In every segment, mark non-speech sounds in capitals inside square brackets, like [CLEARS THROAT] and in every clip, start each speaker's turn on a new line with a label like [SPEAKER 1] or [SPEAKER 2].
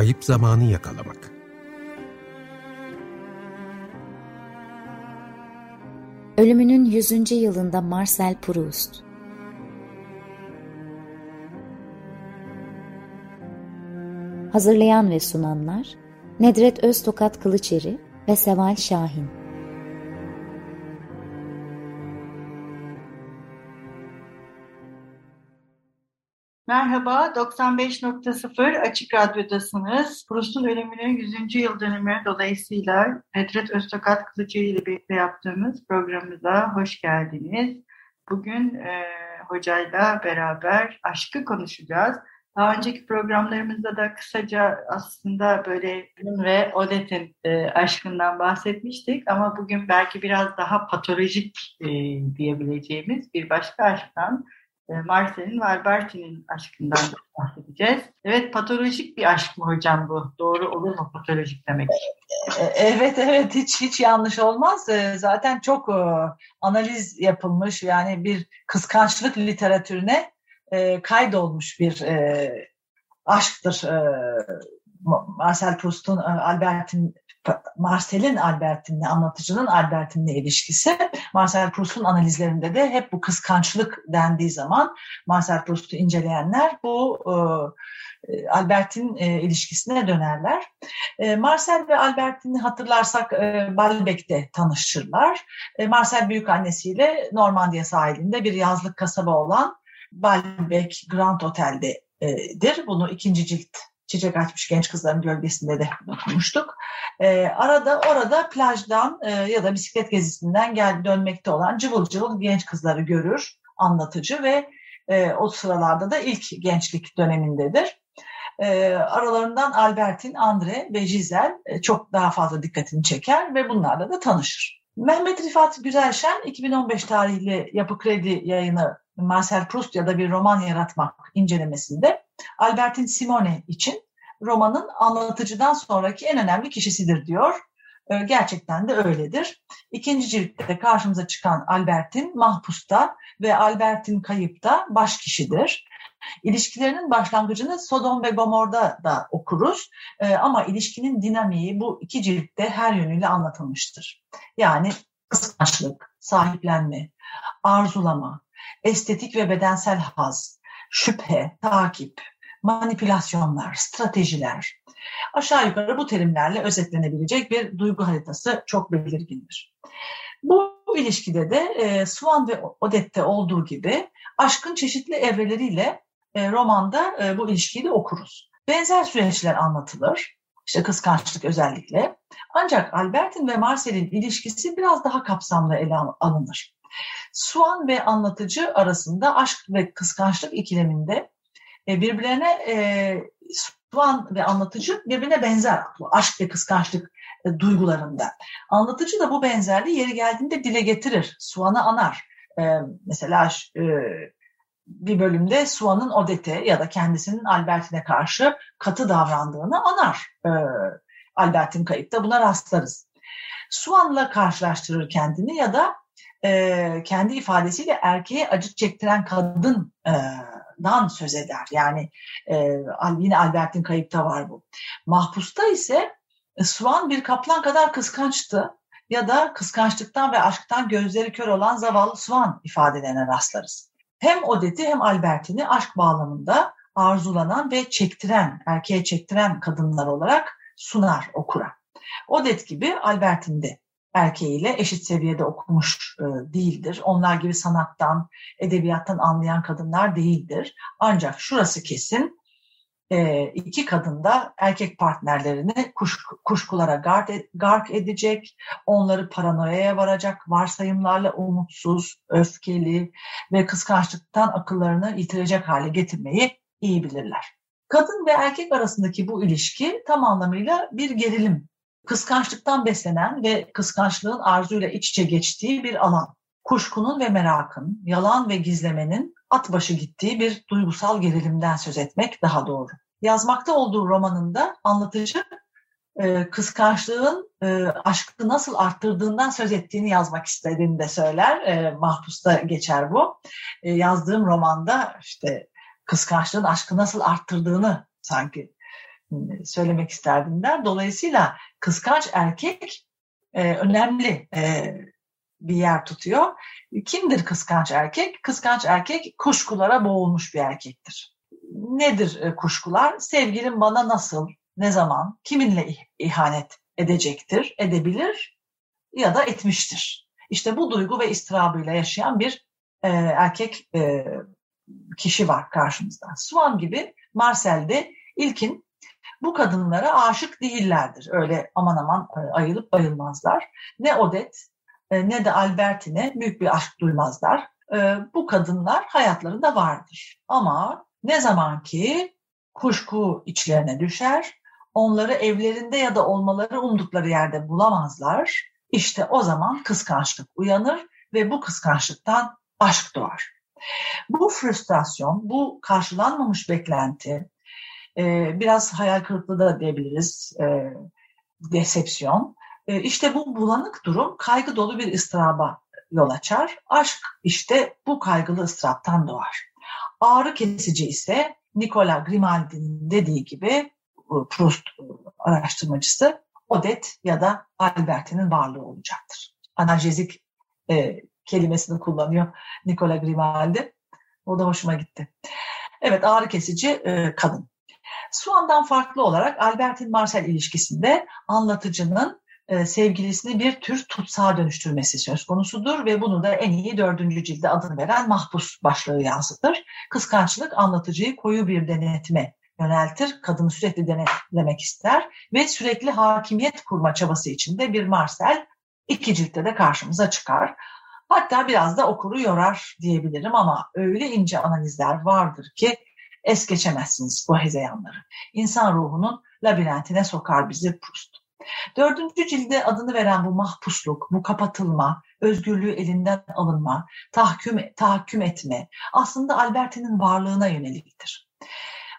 [SPEAKER 1] kayıp zamanı yakalamak.
[SPEAKER 2] Ölümünün 100. yılında Marcel Proust Hazırlayan ve sunanlar Nedret Öztokat Kılıçeri ve Seval Şahin
[SPEAKER 3] Merhaba, 95.0 Açık Radyo'dasınız. Proust'un ölümünün 100. yıl dönümü dolayısıyla Nedret Öztokat Kılıçeri ile birlikte yaptığımız programımıza hoş geldiniz. Bugün e, hocayla beraber aşkı konuşacağız. Daha önceki programlarımızda da kısaca aslında böyle ve Odette'in e, aşkından bahsetmiştik ama bugün belki biraz daha patolojik e, diyebileceğimiz bir başka aşktan Marcel'in ve Alberti'nin aşkından bahsedeceğiz. Evet patolojik bir aşk mı hocam bu? Doğru olur mu patolojik demek?
[SPEAKER 4] E, evet evet hiç hiç yanlış olmaz. E, zaten çok analiz yapılmış yani bir kıskançlık literatürüne kaydolmuş bir aşktır. Marcel Proust'un Albert'in Marcel'in Albertin'le, anlatıcının Albertin'le ilişkisi Marcel Proust'un analizlerinde de hep bu kıskançlık dendiği zaman Marcel Proust'u inceleyenler bu e, Albertin e, ilişkisine dönerler. E, Marcel ve Albertin'i hatırlarsak e, Balbek'te tanışırlar. E, Marcel büyük annesiyle Normandiya sahilinde bir yazlık kasaba olan Balbek Grand Otel'dedir. Bunu ikinci cilt Çiçek Açmış Genç Kızların Gölgesinde de okumuştuk. E, arada orada plajdan e, ya da bisiklet gezisinden gel dönmekte olan cıvıl cıvıl genç kızları görür anlatıcı ve e, o sıralarda da ilk gençlik dönemindedir. E, aralarından Albertin, Andre ve Giselle e, çok daha fazla dikkatini çeker ve bunlarla da tanışır. Mehmet Rifat Güzelşen 2015 tarihli Yapı Kredi yayını Marcel Proust ya da bir roman yaratmak incelemesinde Albertin Simone için romanın anlatıcıdan sonraki en önemli kişisidir diyor. Ee, gerçekten de öyledir. İkinci ciltte karşımıza çıkan Albertin mahpusta ve Albertin kayıpta baş kişidir. İlişkilerinin başlangıcını Sodom ve Gomor'da da okuruz ee, ama ilişkinin dinamiği bu iki ciltte her yönüyle anlatılmıştır. Yani kıskançlık, sahiplenme, arzulama, estetik ve bedensel haz, şüphe, takip, manipülasyonlar, stratejiler. Aşağı yukarı bu terimlerle özetlenebilecek bir duygu haritası çok belirgindir. Bu ilişkide de e, Swan ve Odette olduğu gibi aşkın çeşitli evreleriyle e, romanda e, bu ilişkiyi de okuruz. Benzer süreçler anlatılır. İşte kıskançlık özellikle. Ancak Albertin ve Marcel'in ilişkisi biraz daha kapsamlı ele alınır. Swan ve anlatıcı arasında aşk ve kıskançlık ikileminde e, birbirlerine e, Swan ve anlatıcı birbirine benzer aşk ve kıskançlık e, duygularında. Anlatıcı da bu benzerliği yeri geldiğinde dile getirir. Swan'ı anar. Mesela bir bölümde Swan'ın Odette ya da kendisinin Albertine karşı katı davrandığını anar. Albert'in kayıpta buna rastlarız. Swan'la karşılaştırır kendini ya da e, kendi ifadesiyle erkeğe acı çektiren kadından söz eder. Yani e, yine Albert'in kayıpta var bu. Mahpusta ise e, Swan bir kaplan kadar kıskançtı ya da kıskançlıktan ve aşktan gözleri kör olan zavallı Swan ifadelerine rastlarız. Hem Odette'i hem Albert'ini aşk bağlamında arzulanan ve çektiren, erkeğe çektiren kadınlar olarak sunar okura. Odette gibi Albert'in de erkeğiyle eşit seviyede okumuş e, değildir. Onlar gibi sanattan, edebiyattan anlayan kadınlar değildir. Ancak şurası kesin, e, iki kadın da erkek partnerlerini kuş, kuşkulara gark, gark edecek, onları paranoyaya varacak varsayımlarla umutsuz, öfkeli ve kıskançlıktan akıllarını yitirecek hale getirmeyi iyi bilirler. Kadın ve erkek arasındaki bu ilişki tam anlamıyla bir gerilim kıskançlıktan beslenen ve kıskançlığın arzuyla iç içe geçtiği bir alan. Kuşkunun ve merakın, yalan ve gizlemenin at başı gittiği bir duygusal gerilimden söz etmek daha doğru. Yazmakta olduğu romanında anlatıcı e, kıskançlığın e, aşkı nasıl arttırdığından söz ettiğini yazmak istediğini de söyler. E, Mahpus'ta geçer bu. Yazdığım romanda işte kıskançlığın aşkı nasıl arttırdığını sanki söylemek isterdim der. Dolayısıyla kıskanç erkek e, önemli e, bir yer tutuyor. Kimdir kıskanç erkek? Kıskanç erkek kuşkulara boğulmuş bir erkektir. Nedir e, kuşkular? Sevgilim bana nasıl, ne zaman, kiminle ihanet edecektir, edebilir ya da etmiştir. İşte bu duygu ve istirabıyla yaşayan bir e, erkek e, kişi var karşımızda. Swan gibi Marcel'de ilkin bu kadınlara aşık değillerdir. Öyle aman aman e, ayılıp bayılmazlar. Ne Odette e, ne de Albertine büyük bir aşk duymazlar. E, bu kadınlar hayatlarında vardır. Ama ne zaman ki kuşku içlerine düşer, onları evlerinde ya da olmaları umdukları yerde bulamazlar. İşte o zaman kıskançlık uyanır ve bu kıskançlıktan aşk doğar. Bu frustrasyon, bu karşılanmamış beklenti, biraz hayal kırıklığı da diyebiliriz, decepsiyon, e, işte bu bulanık durum kaygı dolu bir ıstıraba yol açar. Aşk işte bu kaygılı ıstıraptan doğar. Ağrı kesici ise Nicola Grimaldi'nin dediği gibi Proust araştırmacısı Odette ya da Alberti'nin varlığı olacaktır. Analjezik e, kelimesini kullanıyor Nicola Grimaldi. O da hoşuma gitti. Evet ağrı kesici e, kadın. Suan'dan farklı olarak Albertin Marcel ilişkisinde anlatıcının e, sevgilisini bir tür tutsağa dönüştürmesi söz konusudur ve bunu da en iyi dördüncü cilde adını veren mahpus başlığı yansıtır. Kıskançlık anlatıcıyı koyu bir denetime yöneltir, kadını sürekli denetlemek ister ve sürekli hakimiyet kurma çabası içinde bir Marcel iki ciltte de karşımıza çıkar. Hatta biraz da okuru yorar diyebilirim ama öyle ince analizler vardır ki es geçemezsiniz bu hezeyanları. İnsan ruhunun labirentine sokar bizi Proust. Dördüncü cilde adını veren bu mahpusluk, bu kapatılma, özgürlüğü elinden alınma, tahakküm, tahakküm etme aslında Alberti'nin varlığına yöneliktir.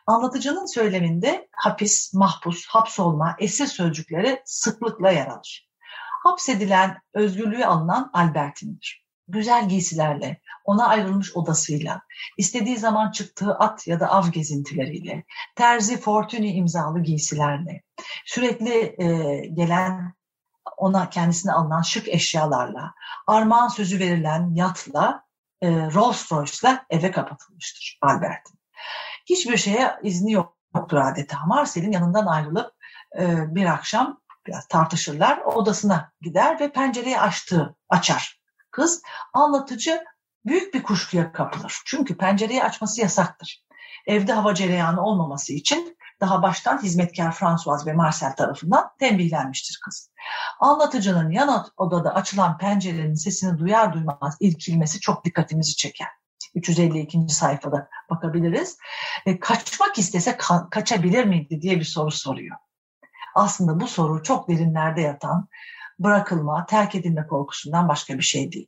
[SPEAKER 4] Anlatıcının söyleminde hapis, mahpus, hapsolma, esir sözcükleri sıklıkla yer alır. Hapsedilen, özgürlüğü alınan Albertin'dir. Güzel giysilerle, ona ayrılmış odasıyla, istediği zaman çıktığı at ya da av gezintileriyle, terzi Fortuny imzalı giysilerle, sürekli e, gelen ona kendisine alınan şık eşyalarla, armağan sözü verilen yatla, e, Rolls Royce'la eve kapatılmıştır Albert'in. Hiçbir şeye izni yoktur adeta. Marcel'in yanından ayrılıp e, bir akşam biraz tartışırlar, odasına gider ve pencereyi açtığı açar kız. Anlatıcı büyük bir kuşkuya kapılır. Çünkü pencereyi açması yasaktır. Evde hava cereyanı olmaması için daha baştan hizmetkar François ve Marcel tarafından tembihlenmiştir kız. Anlatıcının yan odada açılan pencerenin sesini duyar duymaz irkilmesi çok dikkatimizi çeker. 352. sayfada bakabiliriz. E, kaçmak istese ka- kaçabilir miydi diye bir soru soruyor. Aslında bu soru çok derinlerde yatan bırakılma, terk edilme korkusundan başka bir şey değil.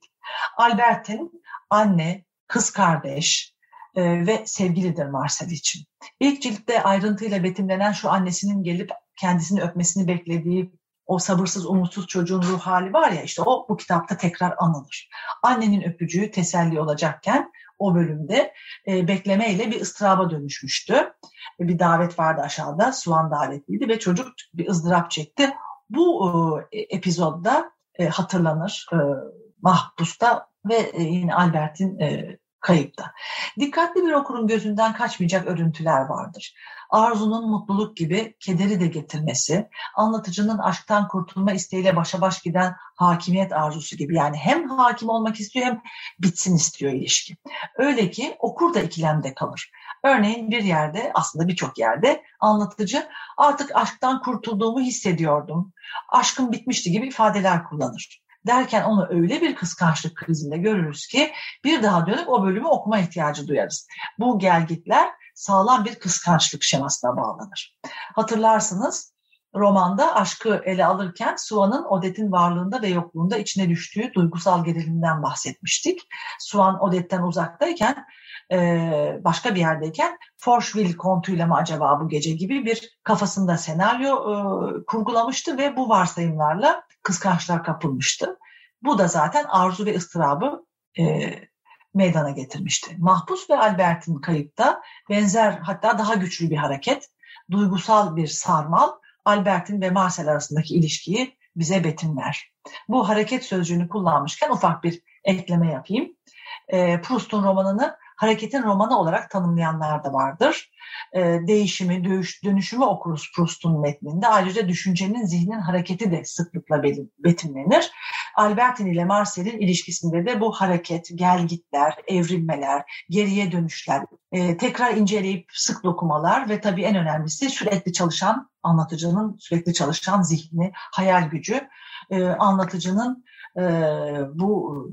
[SPEAKER 4] Albert'in anne, kız kardeş e, ve sevgilidir Marcel için. İlk ciltte ayrıntıyla betimlenen şu annesinin gelip kendisini öpmesini beklediği o sabırsız, umutsuz çocuğun ruh hali var ya işte o bu kitapta tekrar anılır. Annenin öpücüğü teselli olacakken o bölümde e, beklemeyle bir ıstıraba dönüşmüştü. E, bir davet vardı aşağıda, Suan davetliydi ve çocuk bir ızdırap çekti. Bu e, epizodda e, hatırlanır e, mahpusta ve e, yine Albert'in e, kayıpta. Dikkatli bir okurun gözünden kaçmayacak örüntüler vardır. Arzunun mutluluk gibi kederi de getirmesi, anlatıcının aşktan kurtulma isteğiyle başa baş giden hakimiyet arzusu gibi. Yani hem hakim olmak istiyor hem bitsin istiyor ilişki. Öyle ki okur da ikilemde kalır. Örneğin bir yerde aslında birçok yerde anlatıcı artık aşktan kurtulduğumu hissediyordum. Aşkım bitmişti gibi ifadeler kullanır derken onu öyle bir kıskançlık krizinde görürüz ki bir daha dönüp o bölümü okuma ihtiyacı duyarız. Bu gelgitler sağlam bir kıskançlık şemasına bağlanır. Hatırlarsınız romanda aşkı ele alırken Suan'ın Odette'in varlığında ve yokluğunda içine düştüğü duygusal gerilimden bahsetmiştik. Suan Odette'den uzaktayken başka bir yerdeyken Forcheville kontuyla mı acaba bu gece gibi bir kafasında senaryo kurgulamıştı ve bu varsayımlarla kıskançlar kapılmıştı. Bu da zaten arzu ve ıstırabı e, meydana getirmişti. Mahpus ve Albert'in kayıpta benzer hatta daha güçlü bir hareket. duygusal bir sarmal Albertin ve Marcel arasındaki ilişkiyi bize betimler. Bu hareket sözcüğünü kullanmışken ufak bir ekleme yapayım. E, Proust'un romanını hareketin romanı olarak tanımlayanlar da vardır. E, değişimi, dönüş, dönüşümü okuruz Proust'un metninde. Ayrıca düşüncenin, zihnin hareketi de sıklıkla betimlenir. Albertin ile Marcel'in ilişkisinde de bu hareket, gelgitler, evrilmeler, geriye dönüşler, e, tekrar inceleyip sık dokumalar ve tabii en önemlisi sürekli çalışan anlatıcının sürekli çalışan zihni, hayal gücü, e, anlatıcının e, bu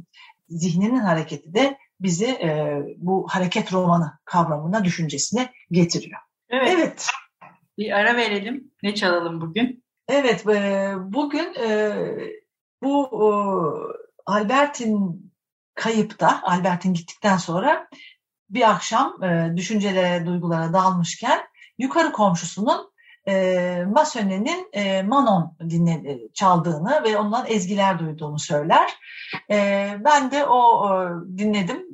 [SPEAKER 4] zihninin hareketi de bizi e, bu hareket romanı kavramına, düşüncesine getiriyor.
[SPEAKER 3] Evet. evet. Bir ara verelim. Ne çalalım bugün?
[SPEAKER 4] Evet, e, bugün e, bu e, Albert'in kayıpta, Albert'in gittikten sonra bir akşam e, düşüncelere, duygulara dalmışken yukarı komşusunun e, Masöne'nin e, Manon dinle, çaldığını ve ondan ezgiler duyduğunu söyler. Ben de o dinledim.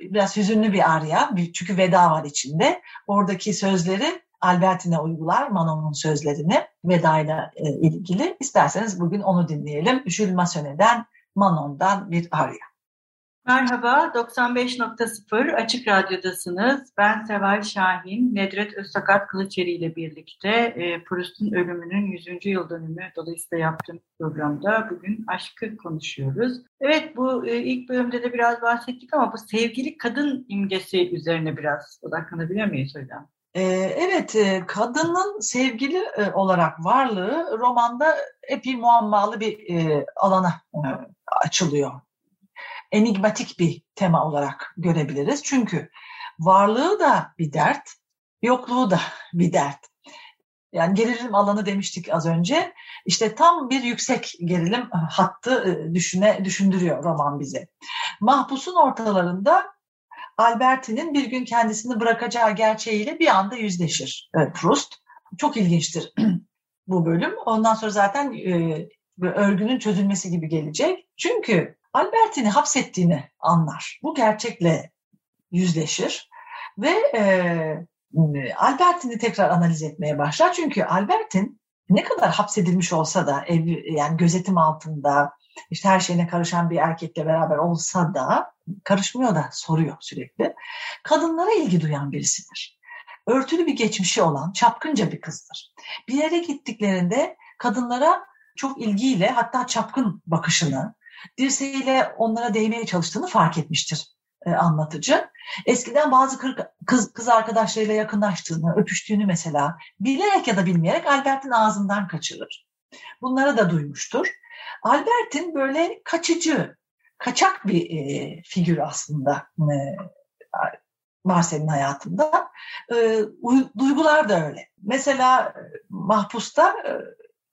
[SPEAKER 4] Biraz hüzünlü bir arya. Çünkü veda var içinde. Oradaki sözleri Albertine uygular Manon'un sözlerini vedayla e, ilgili. İsterseniz bugün onu dinleyelim. Jules Masonet'den Manon'dan bir arya.
[SPEAKER 3] Merhaba, 95.0 Açık Radyo'dasınız. Ben Seval Şahin, Nedret Özsakat Kılıçeri ile birlikte e, Proust'un ölümünün 100. yıl dönümü dolayısıyla yaptığım programda bugün aşkı konuşuyoruz. Evet, bu e, ilk bölümde de biraz bahsettik ama bu sevgili kadın imgesi üzerine biraz odaklanabilir miyiz hocam?
[SPEAKER 4] E, evet, e, kadının sevgili e, olarak varlığı romanda epey muammalı bir alana açılıyor enigmatik bir tema olarak görebiliriz. Çünkü varlığı da bir dert, yokluğu da [LAUGHS] bir dert. Yani gerilim alanı demiştik az önce. İşte tam bir yüksek gerilim hattı e, düşüne düşündürüyor roman bize. Mahpusun ortalarında Alberti'nin bir gün kendisini bırakacağı gerçeğiyle bir anda yüzleşir e, Proust. Çok ilginçtir [CLEARS THROAT] bu bölüm. Ondan sonra zaten e, örgünün çözülmesi gibi gelecek. Çünkü Albertini hapsettiğini anlar. Bu gerçekle yüzleşir ve e, Albertini tekrar analiz etmeye başlar. Çünkü Albertin ne kadar hapsedilmiş olsa da ev, yani gözetim altında işte her şeyine karışan bir erkekle beraber olsa da karışmıyor da soruyor sürekli. Kadınlara ilgi duyan birisidir. Örtülü bir geçmişi olan çapkınca bir kızdır. Bir yere gittiklerinde kadınlara çok ilgiyle hatta çapkın bakışını, dirseğiyle onlara değmeye çalıştığını fark etmiştir e, anlatıcı. Eskiden bazı kız, kız arkadaşlarıyla yakınlaştığını, öpüştüğünü mesela bilerek ya da bilmeyerek Albert'in ağzından kaçırır. Bunları da duymuştur. Albert'in böyle kaçıcı, kaçak bir e, figür aslında e, Marcel'in hayatında. E, duygular da öyle. Mesela Mahpus'ta e,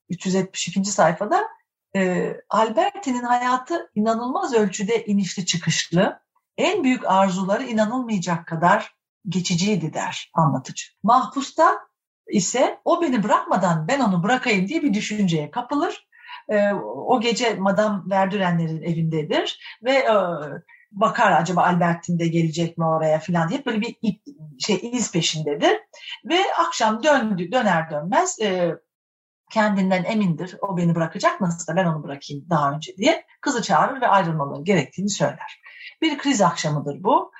[SPEAKER 4] 372. sayfada e, Alberti'nin hayatı inanılmaz ölçüde inişli çıkışlı, en büyük arzuları inanılmayacak kadar geçiciydi der anlatıcı. Mahpusta ise o beni bırakmadan ben onu bırakayım diye bir düşünceye kapılır. E, o gece Madame Verdurenlerin evindedir ve e, bakar acaba Albertin de gelecek mi oraya falan diye böyle bir şey iz peşindedir. Ve akşam döndü, döner dönmez e, kendinden emindir. O beni bırakacak nasıl da ben onu bırakayım daha önce diye kızı çağırır ve ayrılmaları gerektiğini söyler. Bir kriz akşamıdır bu.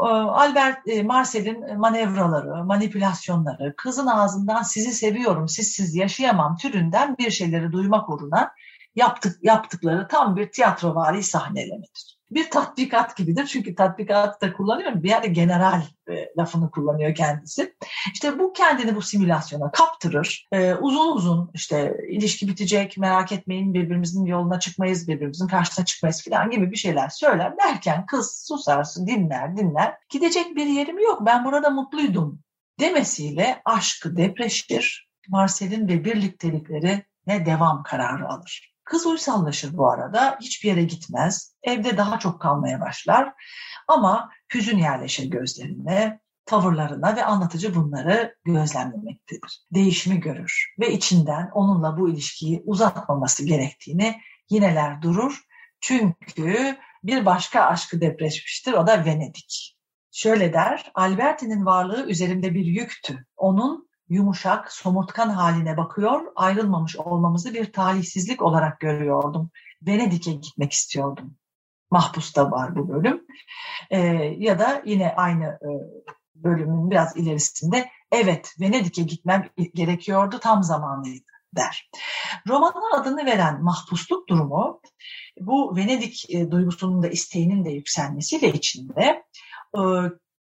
[SPEAKER 4] Albert e, Marcel'in manevraları, manipülasyonları, kızın ağzından sizi seviyorum, sizsiz yaşayamam türünden bir şeyleri duymak uğruna yaptık, yaptıkları tam bir tiyatrovari sahnelemedir bir tatbikat gibidir. Çünkü tatbikat da kullanıyorum. Bir yerde general e, lafını kullanıyor kendisi. İşte bu kendini bu simülasyona kaptırır. E, uzun uzun işte ilişki bitecek, merak etmeyin birbirimizin yoluna çıkmayız, birbirimizin karşısına çıkmayız falan gibi bir şeyler söyler. Derken kız susarsın, dinler, dinler. Gidecek bir yerim yok, ben burada mutluydum demesiyle aşkı depreşir. Marcel'in ve birliktelikleri ne devam kararı alır. Kız uysallaşır bu arada. Hiçbir yere gitmez. Evde daha çok kalmaya başlar. Ama hüzün yerleşir gözlerine, tavırlarına ve anlatıcı bunları gözlemlemektedir. Değişimi görür ve içinden onunla bu ilişkiyi uzatmaması gerektiğini yineler durur. Çünkü bir başka aşkı depreşmiştir, o da Venedik. Şöyle der, Alberti'nin varlığı üzerimde bir yüktü. Onun yumuşak, somurtkan haline bakıyor, ayrılmamış olmamızı bir talihsizlik olarak görüyordum. Venedik'e gitmek istiyordum. Mahpus'ta var bu bölüm. Ee, ya da yine aynı e, bölümün biraz ilerisinde evet Venedik'e gitmem gerekiyordu tam zamanıydı der. Romanın adını veren mahpusluk durumu bu Venedik e, duygusunun da isteğinin de yükselmesiyle içinde e,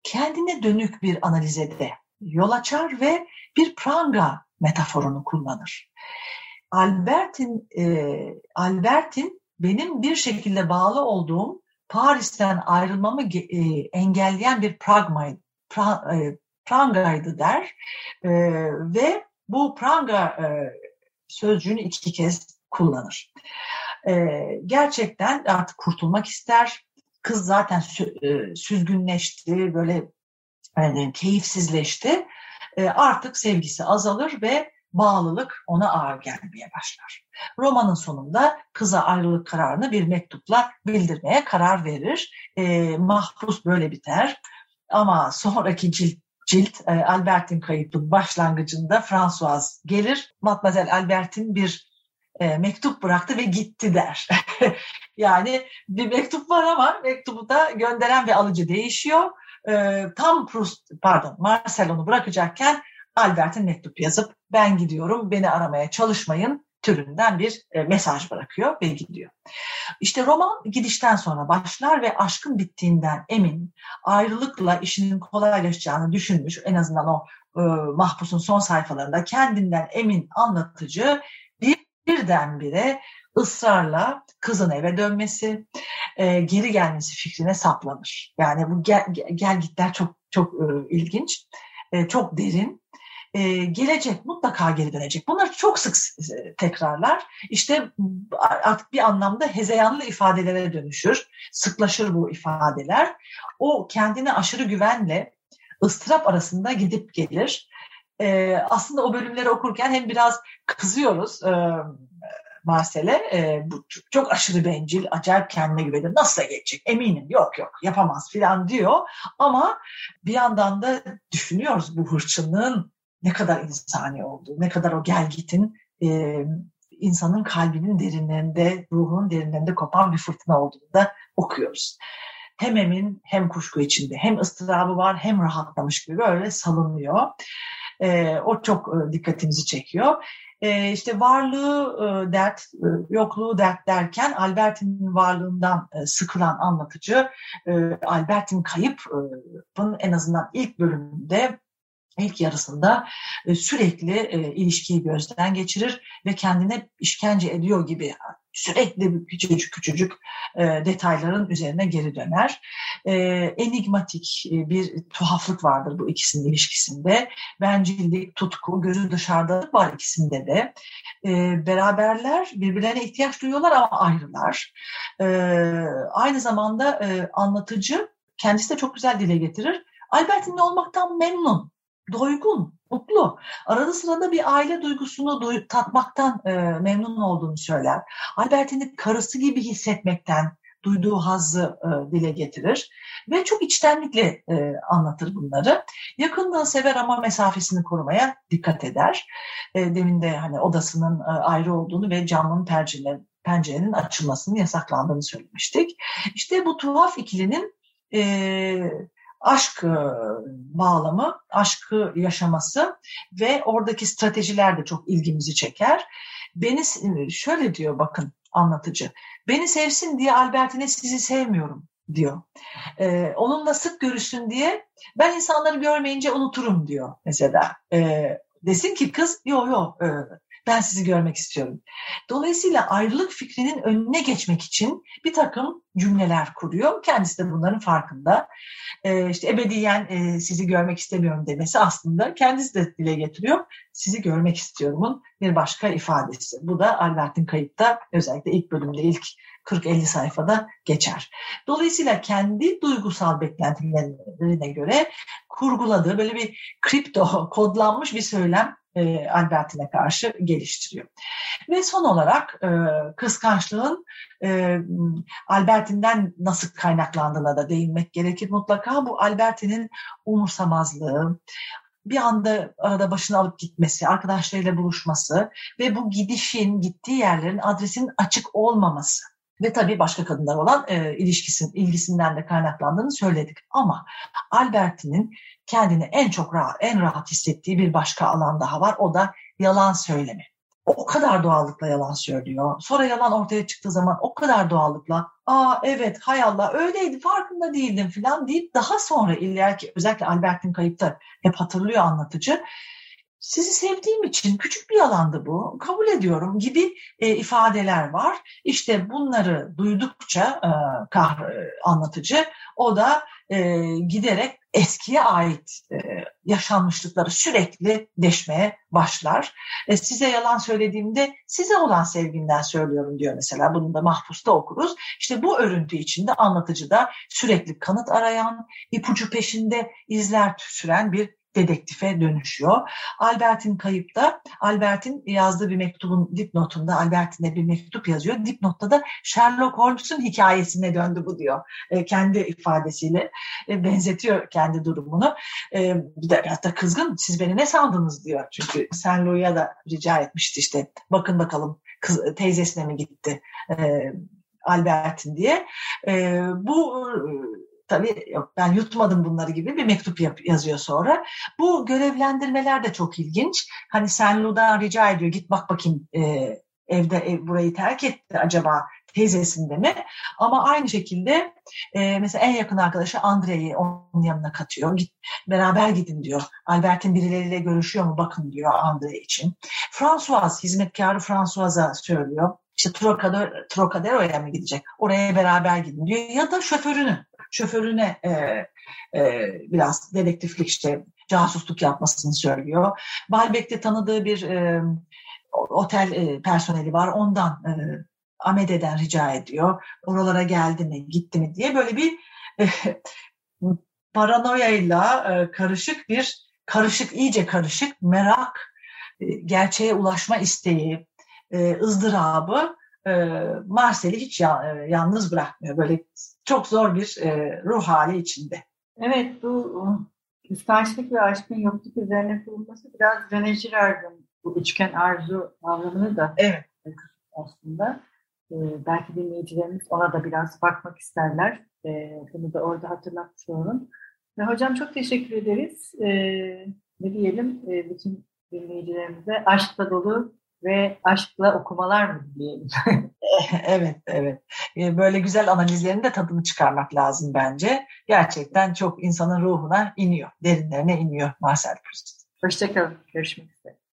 [SPEAKER 4] kendine dönük bir analize de yol açar ve bir pranga metaforunu kullanır. Albert'in e, Albert'in benim bir şekilde bağlı olduğum Paris'ten ayrılmamı e, engelleyen bir pragmaydı, pra, e, prangaydı der e, ve bu pranga e, sözcüğünü iki kez kullanır. E, gerçekten artık kurtulmak ister. Kız zaten sü, e, süzgünleşti, böyle yani keyifsizleşti. E, artık sevgisi azalır ve bağlılık ona ağır gelmeye başlar. Romanın sonunda kıza ayrılık kararını bir mektupla bildirmeye karar verir. E, mahpus böyle biter. Ama sonraki cilt cilt e, Albert'in kayıplık başlangıcında François gelir. Matmazel Albert'in bir e, mektup bıraktı ve gitti der. [LAUGHS] yani bir mektup var ama mektubu da gönderen ve alıcı değişiyor. E, tam Proust, pardon Marcel onu bırakacakken Albert'in mektup yazıp ben gidiyorum beni aramaya çalışmayın türünden bir e, mesaj bırakıyor ve gidiyor. İşte roman gidişten sonra başlar ve aşkın bittiğinden emin, ayrılıkla işinin kolaylaşacağını düşünmüş, en azından o e, mahpusun son sayfalarında kendinden emin anlatıcı bir birdenbire ısrarla kızın eve dönmesi, e, geri gelmesi fikrine saplanır. Yani bu gel, gel gitler çok çok e, ilginç, e, çok derin e, gelecek, mutlaka geri dönecek. Bunlar çok sık e, tekrarlar. İşte artık bir anlamda hezeyanlı ifadelere dönüşür. Sıklaşır bu ifadeler. O kendine aşırı güvenle ıstırap arasında gidip gelir. E, aslında o bölümleri okurken hem biraz kızıyoruz e, Marsel'e. E, bu çok aşırı bencil, acayip kendine güvenir. Nasıl geçecek? Eminim yok yok yapamaz filan diyor. Ama bir yandan da düşünüyoruz bu hırçınlığın ne kadar insani olduğu, ne kadar o gelgitin e, insanın kalbinin derinlerinde, ruhunun derinlerinde kopan bir fırtına olduğunu da okuyoruz. Hem emin hem kuşku içinde, hem ıstırabı var hem rahatlamış gibi böyle salınıyor. E, o çok e, dikkatimizi çekiyor. E, işte varlığı e, dert, e, yokluğu dert derken Albert'in varlığından e, sıkılan anlatıcı, Albert'in kayıp e, en azından ilk bölümünde ilk yarısında sürekli ilişkiyi gözden geçirir ve kendine işkence ediyor gibi sürekli küçücük küçücük e, detayların üzerine geri döner. E, enigmatik e, bir tuhaflık vardır bu ikisinin ilişkisinde. Bencillik, tutku, gözü dışarıda var ikisinde de. E, beraberler, birbirlerine ihtiyaç duyuyorlar ama ayrılar. E, aynı zamanda e, anlatıcı kendisi de çok güzel dile getirir. Albertin'le olmaktan memnun doygun, mutlu. Arada sırada bir aile duygusunu duy, tatmaktan e, memnun olduğunu söyler. Albertin'i karısı gibi hissetmekten duyduğu hazzı e, dile getirir ve çok içtenlikle e, anlatır bunları. Yakından sever ama mesafesini korumaya dikkat eder. E, demin de hani odasının e, ayrı olduğunu ve camın pencerenin, pencerenin açılmasının yasaklandığını söylemiştik. İşte bu tuhaf ikilinin e, aşk e, bağlamı, aşkı yaşaması ve oradaki stratejiler de çok ilgimizi çeker. Beni şöyle diyor bakın anlatıcı. Beni sevsin diye Albertine sizi sevmiyorum diyor. Ee, onunla sık görüşsün diye ben insanları görmeyince unuturum diyor mesela. Ee, desin ki kız yo yo e, ben sizi görmek istiyorum. Dolayısıyla ayrılık fikrinin önüne geçmek için bir takım cümleler kuruyor. Kendisi de bunların farkında. Ee, işte ebediyen e, sizi görmek istemiyorum demesi aslında kendisi de dile getiriyor. Sizi görmek istiyorumun bir başka ifadesi. Bu da Albert'in kayıtta özellikle ilk bölümde ilk 40-50 sayfada geçer. Dolayısıyla kendi duygusal beklentilerine göre kurguladığı böyle bir kripto [LAUGHS] kodlanmış bir söylem e, Albertine karşı geliştiriyor. Ve son olarak e, kıskançlığın e, Albertin'den nasıl kaynaklandığına da değinmek gerekir mutlaka. Bu Albertin'in umursamazlığı, bir anda arada başını alıp gitmesi, arkadaşlarıyla buluşması ve bu gidişin, gittiği yerlerin adresinin açık olmaması ve tabii başka kadınlar olan e, ilişkisin, ilgisinden de kaynaklandığını söyledik. Ama Alberti'nin kendini en çok rahat, en rahat hissettiği bir başka alan daha var. O da yalan söyleme. O kadar doğallıkla yalan söylüyor. Sonra yalan ortaya çıktığı zaman o kadar doğallıkla aa evet hay Allah öyleydi farkında değildim falan deyip daha sonra ileriki özellikle Albert'in kayıpta hep hatırlıyor anlatıcı sizi sevdiğim için küçük bir yalandı bu, kabul ediyorum gibi e, ifadeler var. İşte bunları duydukça e, kah e, anlatıcı o da e, giderek eskiye ait e, yaşanmışlıkları sürekli deşmeye başlar. E, size yalan söylediğimde size olan sevgimden söylüyorum diyor mesela. Bunu da mahpusta okuruz. İşte bu örüntü içinde anlatıcı da sürekli kanıt arayan, ipucu peşinde izler süren bir dedektife dönüşüyor. Albert'in kayıpta, Albert'in yazdığı bir mektubun dipnotunda Albert'ine bir mektup yazıyor. Dipnotta da Sherlock Holmes'un hikayesine döndü bu diyor. E, kendi ifadesiyle e, benzetiyor kendi durumunu. E, bir de hatta kızgın siz beni ne sandınız diyor. Çünkü Louis'a da rica etmişti işte bakın bakalım kız, teyzesine mi gitti e, Albert'in diye. E, bu tabii yok ben yutmadım bunları gibi bir mektup yap, yazıyor sonra. Bu görevlendirmeler de çok ilginç. Hani Senlu'dan rica ediyor git bak bakayım e, evde ev, burayı terk etti acaba teyzesinde mi? Ama aynı şekilde e, mesela en yakın arkadaşı Andre'yi onun yanına katıyor. Git, beraber gidin diyor. Albert'in birileriyle görüşüyor mu bakın diyor Andre için. François, hizmetkarı François'a söylüyor. İşte Trocadero, Trocadero'ya mı gidecek? Oraya beraber gidin diyor. Ya da şoförünü şoförüne e, e, biraz dedektiflik işte casusluk yapmasını söylüyor. Balbek'te tanıdığı bir e, otel e, personeli var. Ondan e, Amede'den rica ediyor. Oralara geldi mi, gitti mi diye böyle bir e, paranoyayla e, karışık bir karışık, iyice karışık merak, e, gerçeğe ulaşma isteği, e, ızdırabı e, Marsel'i hiç ya, e, yalnız bırakmıyor. Böyle çok zor bir e, ruh hali içinde.
[SPEAKER 3] Evet bu kıskançlık ve aşkın yokluk üzerine kurulması biraz René Girard'ın bu üçgen arzu kavramını da
[SPEAKER 4] evet.
[SPEAKER 3] aslında. Ee, belki dinleyicilerimiz ona da biraz bakmak isterler. Ee, bunu da orada hatırlatmış olalım. Ve hocam çok teşekkür ederiz. Ee, ne diyelim e, bütün dinleyicilerimize aşkla dolu ve aşkla okumalar mı diyelim? [LAUGHS] [LAUGHS]
[SPEAKER 4] evet, evet. Ee, böyle güzel analizlerin de tadını çıkarmak lazım bence. Gerçekten çok insanın ruhuna iniyor, derinlerine iniyor Marcel Proust.
[SPEAKER 3] Hoşçakalın. Görüşmek üzere.